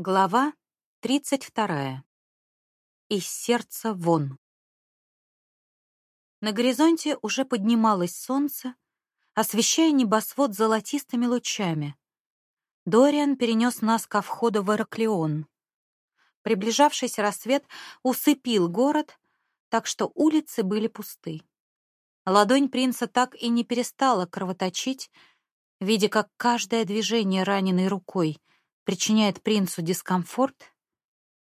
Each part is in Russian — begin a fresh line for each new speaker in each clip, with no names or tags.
Глава 32. Из сердца вон. На горизонте уже поднималось солнце, освещая небосвод золотистыми лучами. Дориан перенес нас ко входу в Ираклион. Приближавшийся рассвет усыпил город, так что улицы были пусты. Ладонь принца так и не перестала кровоточить, видя, как каждое движение раненой рукой — причиняет принцу дискомфорт,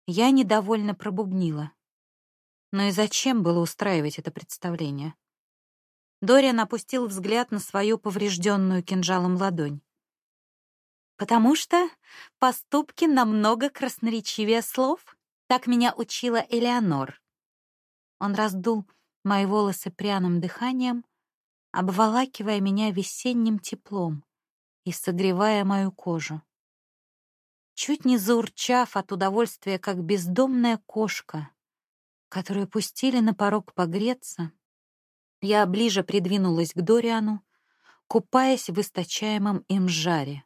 я недовольно пробубнила. Но и зачем было устраивать это представление? Дориан опустил взгляд на свою поврежденную кинжалом ладонь. «Потому что поступки намного красноречивее слов», так меня учила Элеонор. Он раздул мои волосы пряным дыханием, обволакивая меня весенним теплом и согревая мою кожу чуть не заурчав от удовольствия, как бездомная кошка, которую пустили на порог погреться, я ближе придвинулась к Дориану, купаясь в источаемом им жаре.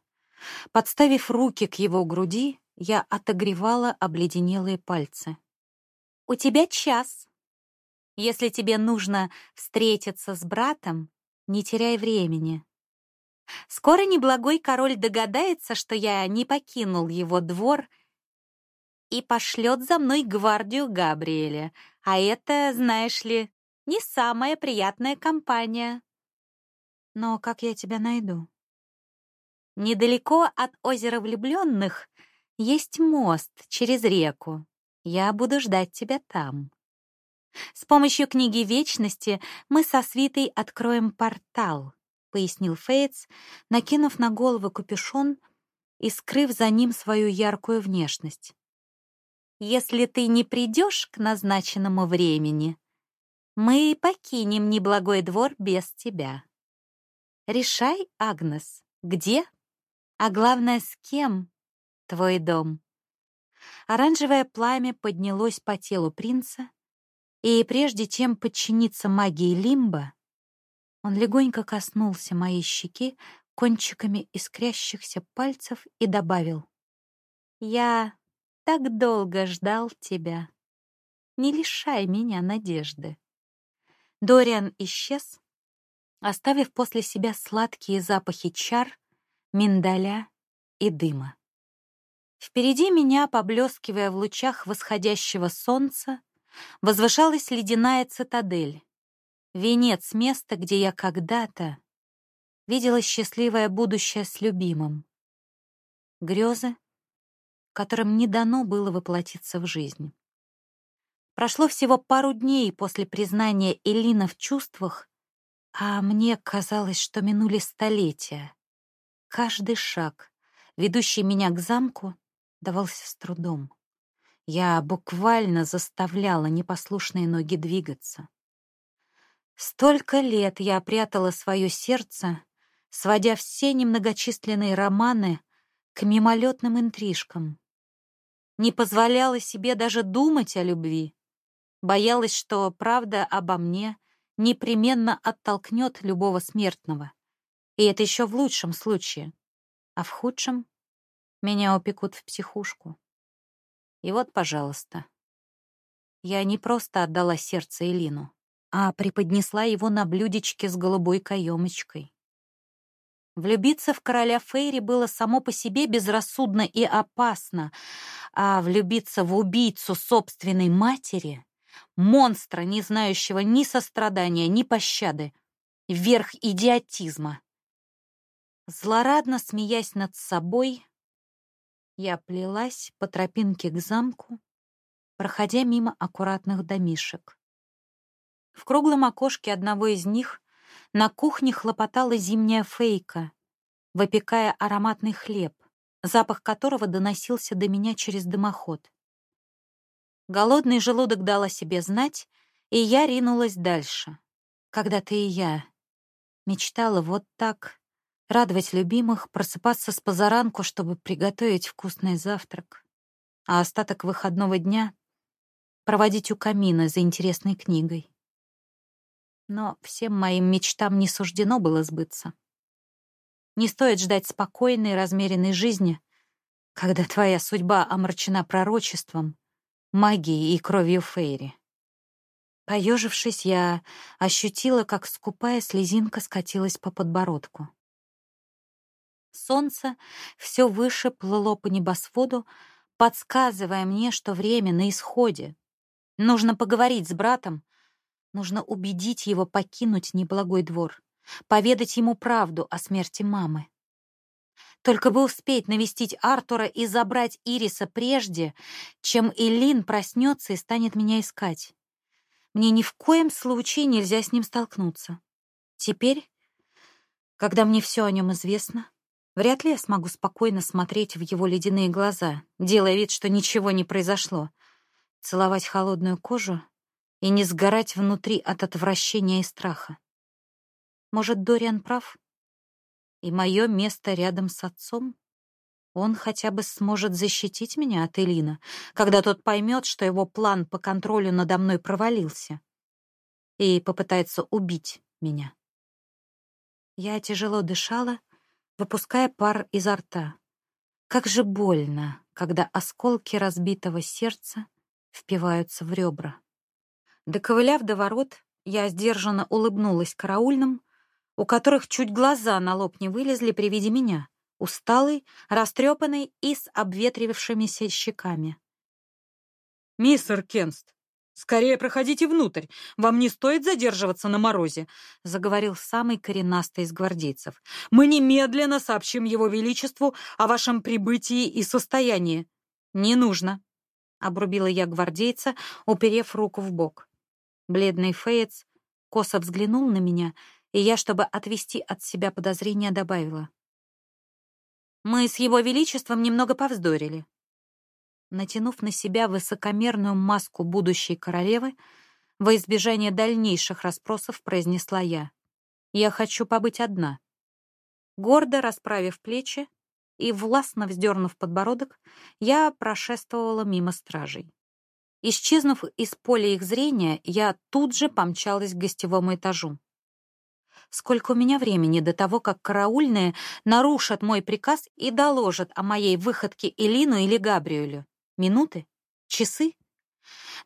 Подставив руки к его груди, я отогревала обледенелые пальцы. «У тебя час. Если тебе нужно встретиться с братом, не теряй времени. Скоро неблагой король догадается, что я не покинул его двор и пошлет за мной гвардию Габриэля, а это, знаешь ли, не самая приятная компания. Но как я тебя найду? Недалеко от озера влюбленных есть мост через реку. Я буду ждать тебя там. С помощью книги Вечности мы со свитой откроем портал пояснил Фейтс, накинув на голову капюшон и скрыв за ним свою яркую внешность. «Если ты не придешь к назначенному времени, мы покинем неблагой двор без тебя. Решай, Агнес, где, а главное, с кем твой дом». Оранжевое пламя поднялось по телу принца, и прежде чем подчиниться магии Лимба, он легонько коснулся моей щеки кончиками искрящихся пальцев и добавил. «Я так долго ждал тебя. Не лишай меня надежды». Дориан исчез, оставив после себя сладкие запахи чар, миндаля и дыма. Впереди меня, поблескивая в лучах восходящего солнца, возвышалась ледяная цитадель, Венец места, где я когда-то видела счастливое будущее с любимым. Грезы, которым не дано было воплотиться в жизнь. Прошло всего пару дней после признания Элина в чувствах, а мне казалось, что минули столетия. Каждый шаг, ведущий меня к замку, давался с трудом. Я буквально заставляла непослушные ноги двигаться. Столько лет я прятала свое сердце, сводя все немногочисленные романы к мимолетным интрижкам. Не позволяла себе даже думать о любви. Боялась, что правда обо мне непременно оттолкнет любого смертного. И это еще в лучшем случае. А в худшем меня упекут в психушку. И вот, пожалуйста, я не просто отдала сердце Элину а преподнесла его на блюдечке с голубой каемочкой. Влюбиться в короля Фейри было само по себе безрассудно и опасно, а влюбиться в убийцу собственной матери, монстра, не знающего ни сострадания, ни пощады, верх идиотизма. Злорадно смеясь над собой, я плелась по тропинке к замку, проходя мимо аккуратных домишек. В круглом окошке одного из них на кухне хлопотала зимняя фейка, выпекая ароматный хлеб, запах которого доносился до меня через дымоход. Голодный желудок дал о себе знать, и я ринулась дальше. Когда-то и я мечтала вот так радовать любимых, просыпаться с позаранку, чтобы приготовить вкусный завтрак, а остаток выходного дня проводить у камина за интересной книгой. Но всем моим мечтам не суждено было сбыться. Не стоит ждать спокойной, размеренной жизни, когда твоя судьба омрачена пророчеством, магией и кровью Фейри. Поежившись, я ощутила, как скупая слезинка скатилась по подбородку. Солнце все выше плыло по небосводу, подсказывая мне, что время на исходе. Нужно поговорить с братом, нужно убедить его покинуть неблагой двор, поведать ему правду о смерти мамы. Только бы успеть навестить Артура и забрать Ириса прежде, чем Элин проснется и станет меня искать. Мне ни в коем случае нельзя с ним столкнуться. Теперь, когда мне все о нем известно, вряд ли я смогу спокойно смотреть в его ледяные глаза, делая вид, что ничего не произошло, целовать холодную кожу и не сгорать внутри от отвращения и страха. Может, Дориан прав? И мое место рядом с отцом? Он хотя бы сможет защитить меня от Элина, когда тот поймет, что его план по контролю надо мной провалился, и попытается убить меня. Я тяжело дышала, выпуская пар изо рта. Как же больно, когда осколки разбитого сердца впиваются в ребра. Доковыляв до ворот, я сдержанно улыбнулась караульным, у которых чуть глаза на лоб не вылезли при виде меня, усталый, растрепанный и с обветрившимися щеками.
«Мистер Кенст, скорее проходите внутрь, вам не стоит задерживаться на морозе», заговорил самый коренастый из гвардейцев. «Мы немедленно сообщим его величеству о вашем прибытии и состоянии».
«Не нужно», — обрубила я гвардейца, уперев руку в бок. Бледный Феец косо взглянул на меня и я, чтобы отвести от себя подозрения, добавила. «Мы с его величеством немного повздорили». Натянув на себя высокомерную маску будущей королевы, во избежание дальнейших расспросов произнесла я. «Я хочу побыть одна». Гордо расправив плечи и властно вздернув подбородок, я прошествовала мимо стражей. Исчезнув из поля их зрения, я тут же помчалась к гостевому этажу. Сколько у меня времени до того, как караульные нарушат мой приказ и доложат о моей выходке Элину или Габриэлю? Минуты? Часы?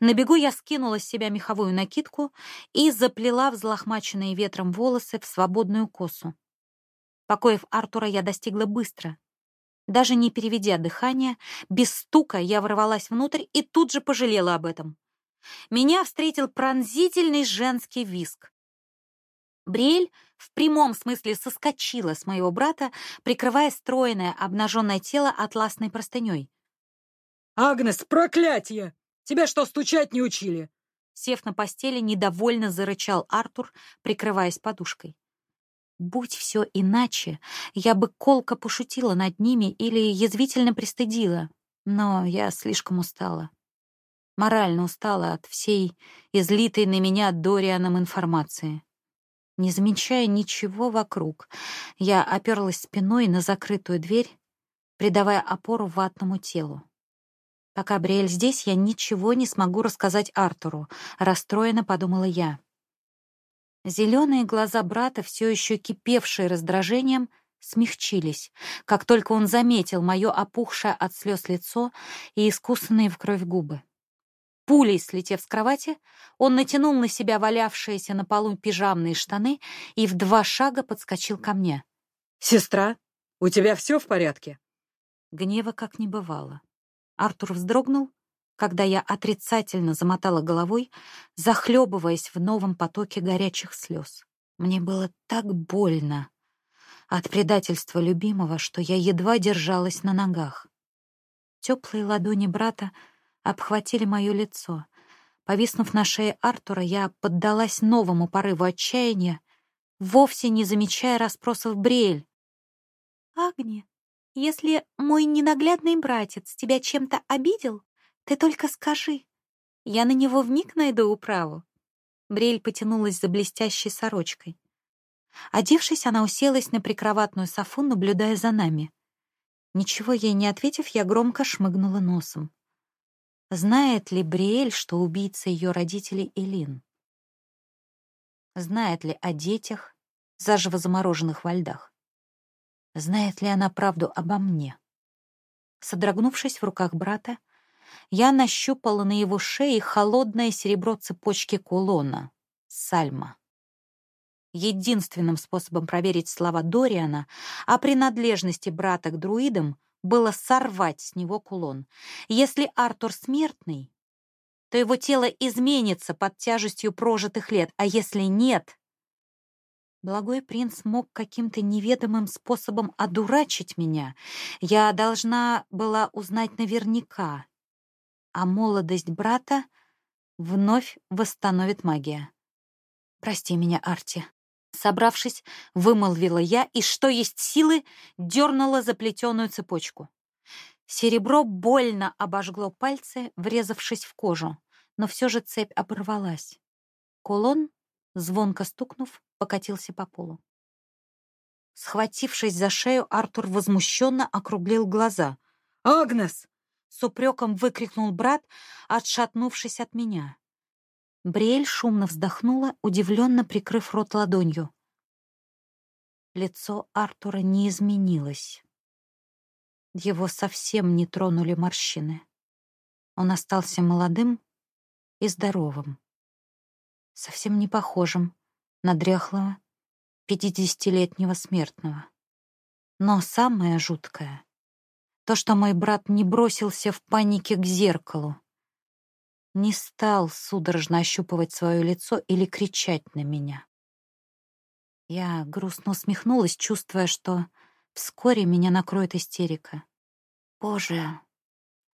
На бегу я скинула с себя меховую накидку и заплела взлохмаченные ветром волосы в свободную косу. Покоев Артура я достигла быстро. Даже не переведя дыхание, без стука я ворвалась внутрь и тут же пожалела об этом. Меня встретил пронзительный женский виск. Бриэль в прямом смысле соскочила с моего брата, прикрывая стройное обнаженное тело атласной простыней.
«Агнес, проклятие! Тебя что, стучать не учили?»
Сев на постели, недовольно зарычал Артур, прикрываясь подушкой. Будь все иначе, я бы колко пошутила над ними или язвительно пристыдила, но я слишком устала. Морально устала от всей излитой на меня Дорианом информации. Не замечая ничего вокруг, я оперлась спиной на закрытую дверь, придавая опору ватному телу. Пока Бриэль здесь, я ничего не смогу рассказать Артуру, расстроенно подумала я. Зеленые глаза брата, все еще кипевшие раздражением, смягчились, как только он заметил мое опухшее от слез лицо и искусанные в кровь губы. Пулей слетев с кровати, он натянул на себя валявшиеся на полу пижамные штаны и в два шага подскочил ко мне.
«Сестра, у тебя все в порядке?»
Гнева как не бывало. Артур вздрогнул, когда я отрицательно замотала головой, захлебываясь в новом потоке горячих слез. Мне было так больно от предательства любимого, что я едва держалась на ногах. Теплые ладони брата обхватили мое лицо. Повиснув на шее Артура, я поддалась новому порыву отчаяния, вовсе не замечая расспросов Бриэль. «Агни, если мой ненаглядный братец тебя чем-то обидел, ты только скажи. Я на него вмиг найду управу». Бриэль потянулась за блестящей сорочкой. Одевшись, она уселась на прикроватную софу, наблюдая за нами. Ничего ей не ответив, я громко шмыгнула носом. Знает ли Бриэль, что убийца ее родителей Элин? Знает ли о детях, заживо замороженных во льдах? Знает ли она правду обо мне? Содрогнувшись в руках брата, я нащупала на его шее холодное серебро цепочки кулона — сальма. Единственным способом проверить слова Дориана о принадлежности брата к друидам было сорвать с него кулон. Если Артур смертный, то его тело изменится под тяжестью прожитых лет, а если нет... Благой принц мог каким-то неведомым способом одурачить меня. Я должна была узнать наверняка. А молодость брата вновь восстановит магия. Прости меня, Арти. Собравшись, вымолвила я и, что есть силы, дернула заплетенную цепочку. Серебро больно обожгло пальцы, врезавшись в кожу, но все же цепь оборвалась. Кулон, звонко стукнув, покатился по полу. Схватившись за шею, Артур возмущенно округлил глаза.
«Агнес!»
— с упреком выкрикнул брат, отшатнувшись от меня. Бриэль шумно вздохнула, удивленно прикрыв рот ладонью. Лицо Артура не изменилось. Его совсем не тронули морщины. Он остался молодым и здоровым. Совсем не похожим на дряхлого пятидесятилетнего смертного. Но самое жуткое — то, что мой брат не бросился в панике к зеркалу, не стал судорожно ощупывать свое лицо или кричать на меня. Я грустно усмехнулась, чувствуя, что вскоре меня накроет истерика. «Боже,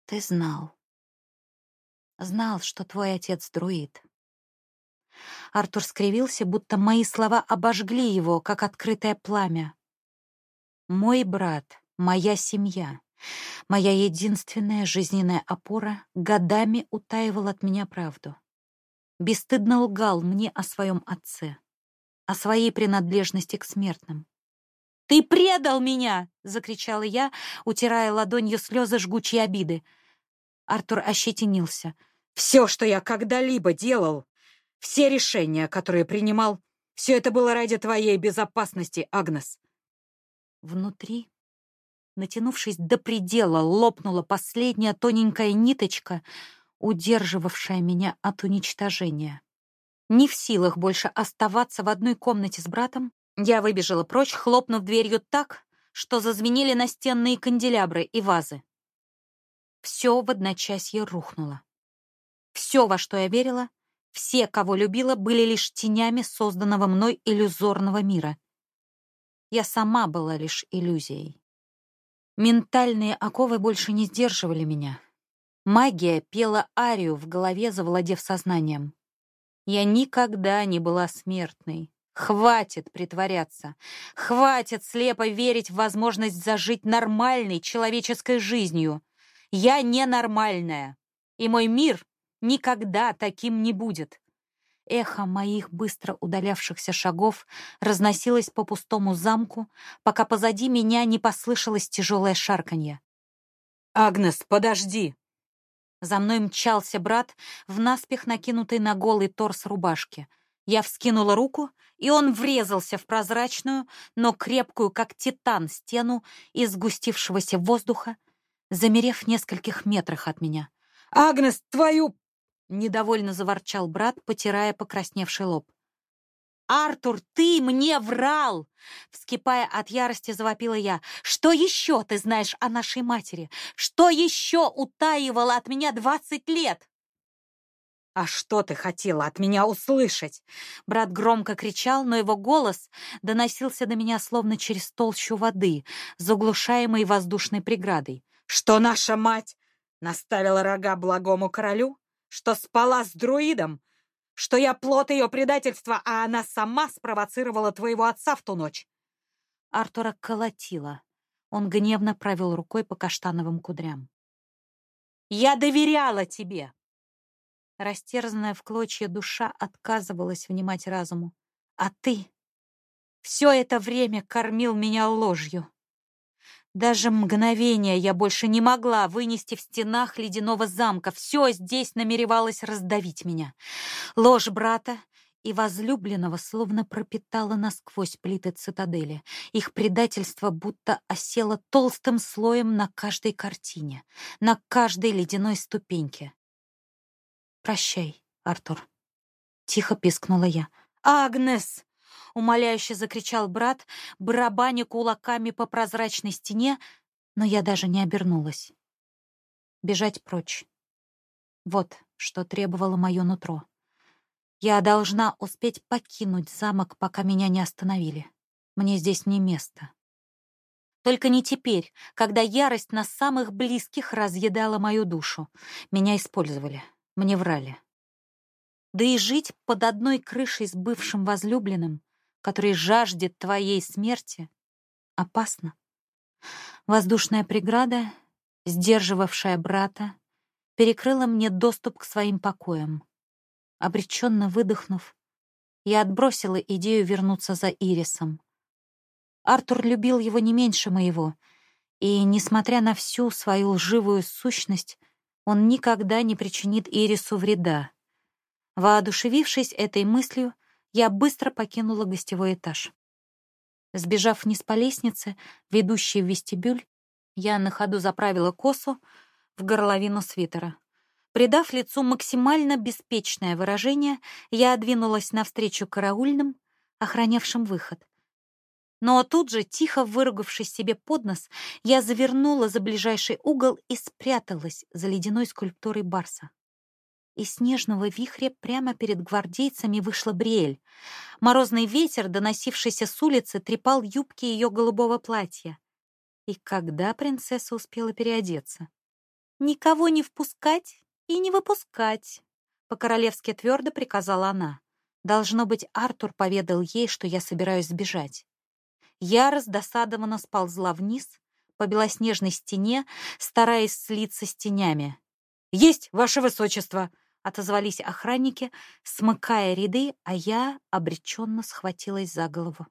ты знал. Знал, что твой отец друид». Артур скривился, будто мои слова обожгли его, как открытое пламя. «Мой брат, моя семья. Моя единственная жизненная опора годами утаивал от меня правду. Бесстыдно лгал мне о своем отце, о своей принадлежности к смертным. «Ты предал меня!» — закричала я, утирая ладонью слезы жгучей обиды. Артур ощетинился.
«Все, что я когда-либо делал, все решения, которые принимал, все это было ради твоей безопасности, Агнес».
Внутри натянувшись до предела, лопнула последняя тоненькая ниточка, удерживавшая меня от уничтожения. Не в силах больше оставаться в одной комнате с братом, я выбежала прочь, хлопнув дверью так, что зазвенели настенные канделябры и вазы. Все в одночасье рухнуло. Все, во что я верила, все, кого любила, были лишь тенями созданного мной иллюзорного мира. Я сама была лишь иллюзией. Ментальные оковы больше не сдерживали меня. Магия пела арию в голове, завладев сознанием. Я никогда не была смертной. Хватит притворяться. Хватит слепо верить в возможность зажить нормальной человеческой жизнью. Я ненормальная, и мой мир никогда таким не будет. Эхо моих быстро удалявшихся шагов разносилось по пустому замку, пока позади меня не послышалось тяжелое шарканье.
«Агнес, подожди!»
За мной мчался брат в наспех накинутый на голый торс рубашки. Я вскинула руку, и он врезался в прозрачную, но крепкую, как титан, стену из сгустившегося воздуха, замерев в нескольких метрах от меня.
«Агнес, твою
Недовольно заворчал брат, потирая покрасневший лоб. «Артур, ты мне врал!» Вскипая от ярости, завопила я. «Что еще ты знаешь о нашей матери? Что еще утаивала от меня двадцать лет?»
«А что ты хотела от меня услышать?»
Брат громко кричал, но его голос доносился до меня словно через толщу воды, заглушаемой воздушной преградой.
«Что наша мать наставила рога благому королю? Что спала с друидом, что я плод ее предательства, а она сама спровоцировала твоего отца в ту ночь.
Артура колотила. Он гневно провел рукой по каштановым кудрям. «Я доверяла тебе!» Растерзанная в клочья душа отказывалась внимать разуму. «А ты все это время кормил меня ложью. Даже мгновения я больше не могла вынести в стенах ледяного замка. Все здесь намеревалось раздавить меня. Ложь брата и возлюбленного словно пропитало насквозь плиты цитадели. Их предательство будто осело толстым слоем на каждой картине, на каждой ледяной ступеньке. «Прощай, Артур», — тихо пискнула я.
«Агнес!»
— умоляюще закричал брат, барабаня кулаками по прозрачной стене, но я даже не обернулась. Бежать прочь. Вот что требовало мое нутро. Я должна успеть покинуть замок, пока меня не остановили. Мне здесь не место. Только не теперь, когда ярость на самых близких разъедала мою душу. Меня использовали, мне врали. Да и жить под одной крышей с бывшим возлюбленным, который жаждет твоей смерти, опасно. Воздушная преграда, сдерживавшая брата, перекрыла мне доступ к своим покоям. Обреченно выдохнув, я отбросила идею вернуться за Ирисом. Артур любил его не меньше моего, и, несмотря на всю свою лживую сущность, он никогда не причинит Ирису вреда. Воодушевившись этой мыслью, я быстро покинула гостевой этаж. Сбежав вниз по лестнице, ведущей в вестибюль, я на ходу заправила косу в горловину свитера. Придав лицу максимально беспечное выражение, я двинулась навстречу караульным, охранявшим выход. Но тут же, тихо выругавшись себе под нос, я завернула за ближайший угол и спряталась за ледяной скульптурой Барса. Из снежного вихря прямо перед гвардейцами вышла Бриэль. Морозный ветер, доносившийся с улицы, трепал юбки ее голубого платья. И когда принцесса успела переодеться? «Никого не впускать и не выпускать», — по-королевски твердо приказала она. Должно быть, Артур поведал ей, что я собираюсь сбежать. Я раздосадованно сползла вниз по белоснежной стене, стараясь слиться с тенями.
«Есть, ваше высочество!»
— отозвались охранники, смыкая ряды, а я обреченно схватилась за голову.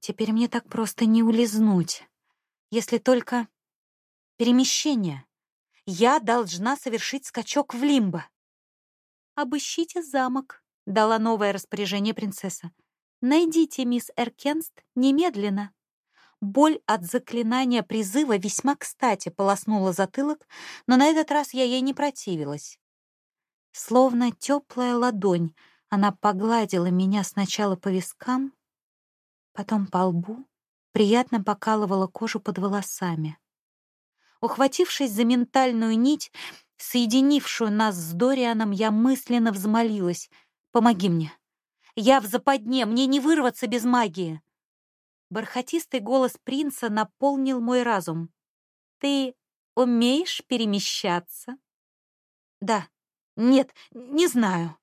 Теперь мне так просто не улизнуть, если только перемещение я должна совершить скачок в лимбо. «Обыщите замок», — дала новое распоряжение принцесса. «Найдите мисс Эркенст немедленно». Боль от заклинания призыва весьма кстати полоснула затылок, но на этот раз я ей не противилась. Словно теплая ладонь, она погладила меня сначала по вискам, потом по лбу, приятно покалывала кожу под волосами. Ухватившись за ментальную нить, соединившую нас с Дорианом, я мысленно взмолилась. «Помоги мне! Я в западне, мне не вырваться без магии!» Бархатистый голос принца наполнил мой разум. «Ты умеешь перемещаться?» «Да. Нет, не знаю».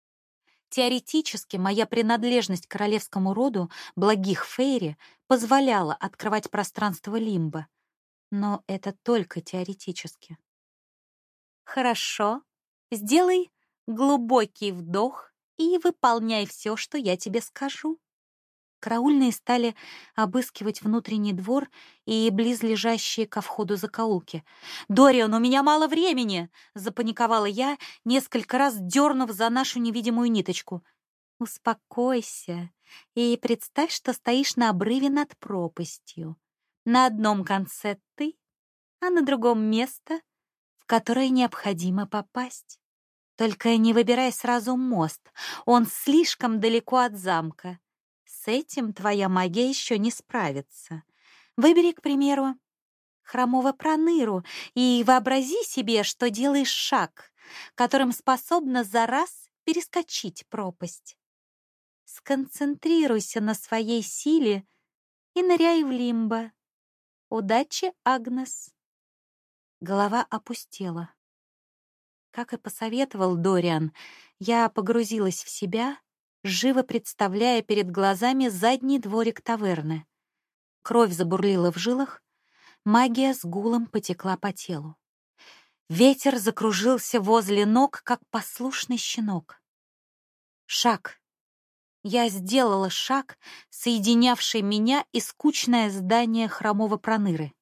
Теоретически моя принадлежность к королевскому роду благих Фейри позволяла открывать пространство Лимба. Но это только теоретически. Хорошо. Сделай глубокий вдох и выполняй все, что я тебе скажу. Караульные стали обыскивать внутренний двор и близлежащие ко входу закоулки. «Дориан, у меня мало времени!» — запаниковала я, несколько раз дернув за нашу невидимую ниточку. «Успокойся и представь, что стоишь на обрыве над пропастью. На одном конце ты, а на другом место, в которое необходимо попасть. Только не выбирай сразу мост, он слишком далеко от замка. С этим твоя магия еще не справится. Выбери, к примеру, хромого проныру и вообрази себе, что делаешь шаг, которым способна за раз перескочить пропасть. Сконцентрируйся на своей силе и ныряй в лимбо. Удачи, Агнес. Голова опустела. Как и посоветовал Дориан, я погрузилась в себя, живо представляя перед глазами задний дворик таверны. Кровь забурлила в жилах, магия с гулом потекла по телу. Ветер закружился возле ног, как послушный щенок. Шаг. Я сделала шаг, соединявший меня и скучное здание хромого проныры.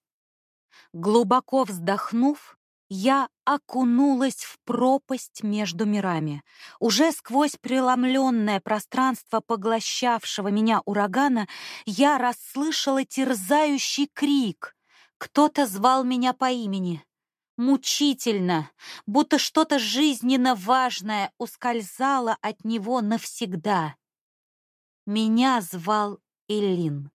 Глубоко вздохнув, я окунулась в пропасть между мирами. Уже сквозь преломленное пространство поглощавшего меня урагана я расслышала терзающий крик. Кто-то звал меня по имени. Мучительно, будто что-то жизненно важное ускользало от него навсегда. Меня звал Элин.